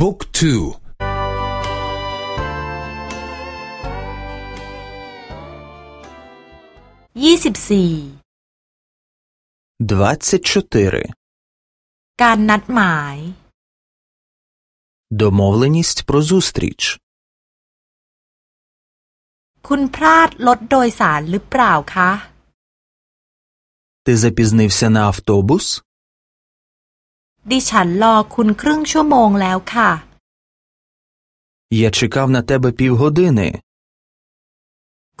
บุ๊กทู ยี่สิบสี่ 24. การนัดหมาย Домовленість про зустріч. คุณพลาดรถโดยสารหรือเปล่าคะ Ти запізнився на автобус? ดิฉันรอคุณครึ่งชั่วโมงแล้วค่ะ Я чекав на тебе півгодини.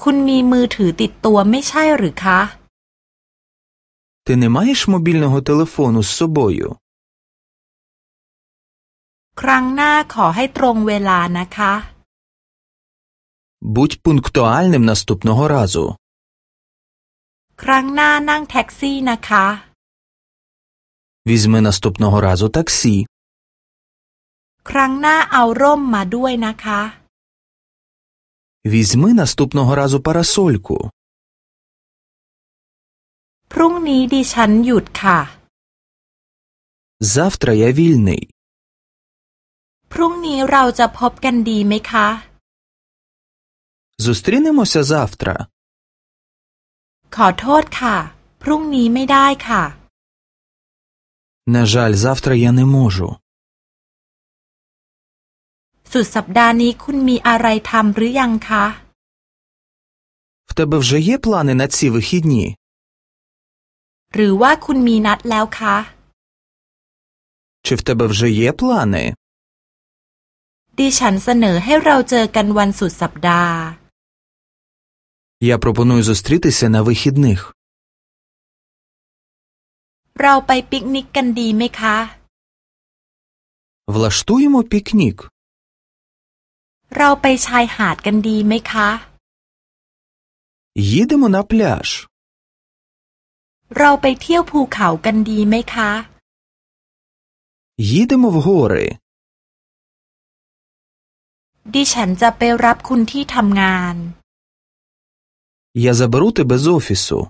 คุณมีมือถือติดตัวไม่ใช่หรือคะ Ти не маєш мобільного телефону з собою? ครั้งหน้าขอให้ตรงเวลานะคะ Будь пунктуальним наступного разу. ครั้งหน้านั่งแท็กซี่นะคะ Візьми наступного разу таксі. ครั้งหน้าเอาร่มมาด้วยนะคะ Візьми наступного разу парасольку. พรุ่งนี้ดิฉันหยุดค่ะ Завтра я вільний. พรุ่งนี้เราจะพบกันดีไหมคะ Зустрінемося завтра. ขอโทษค่ะ พรุ่งนี้ไม่ได้ค่ะ На жаль, завтра я не можу. สุดสัปดาห์นี้คุณมีอะไรทำหรือยังคะ В тебе вже є плани на ці вихідні? หรือว่าคุณมีนัดแล้วคะ Чи в тебе вже є плани? ดิฉันเสนอให้เราเจอกันวันสุดสัปดาห์ Я пропоную зустрітися на вихідних. เราไปปิกนิกกันดีไหมคะ Влаштуємо пікнік. เราไปชายหาดกันดีไหมคะ Їдемо на пляж. เราไปเที่ยวภูเขากันดีไหมคะ Їдемо в гори. ดิฉันจะไปรับคุณที่ทำงาน Я заберу тебе з офісу.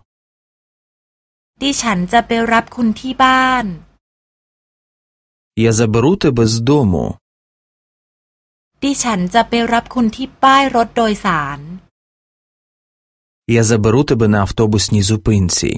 ดิฉันจะไปรับคุณที่บ้าน Я заберу тебе з дому. ดิฉันจะไปรับคุณที่ป้ายรถโดยสาร Я заберу тебе на автобусній зупинці.